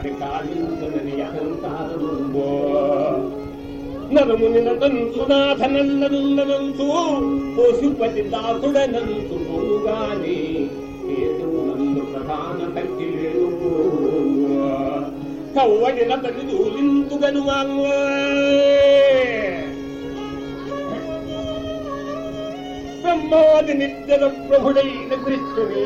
వారి కాలిందని అహంకారముందో. నరముని నటంచు పశుపతి దాసుడనంతు పొంగాని కేతునందు ప్రధాన కంటి కవ్వడి నతని దూలింతుగను బ్రహ్మాది నిత్యద ప్రభుడైన కృష్ణుని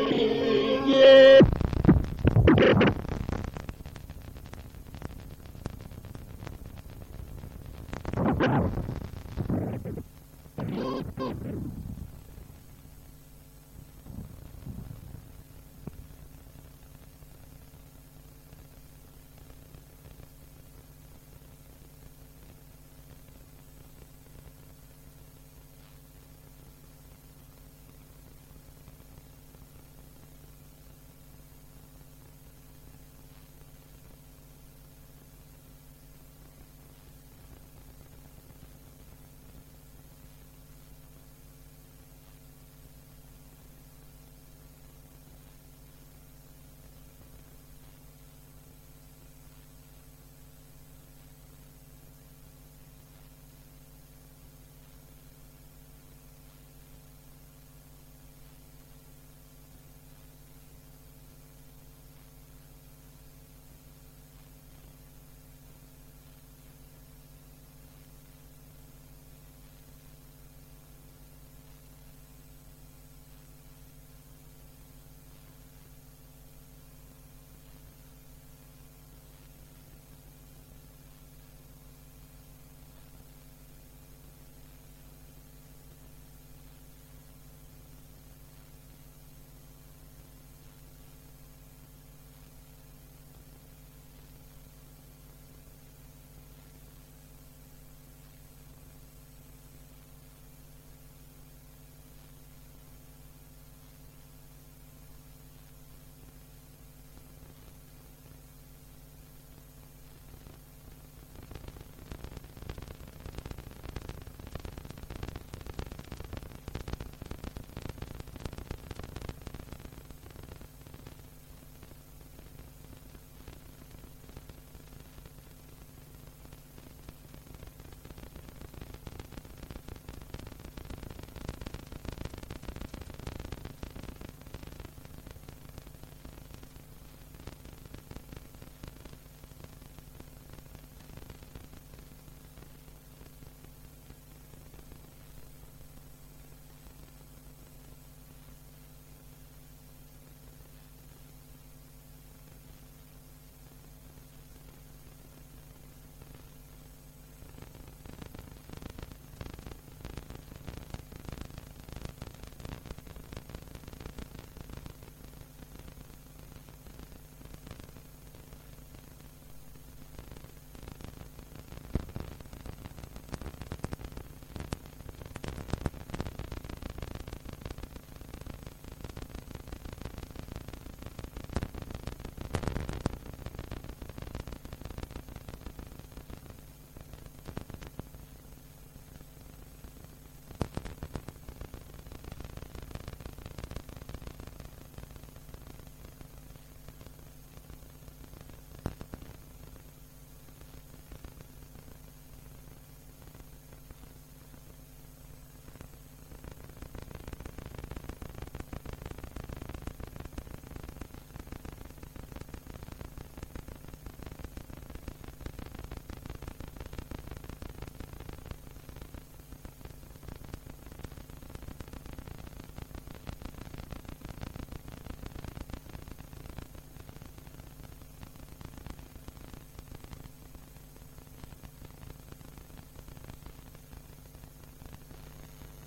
Thank you.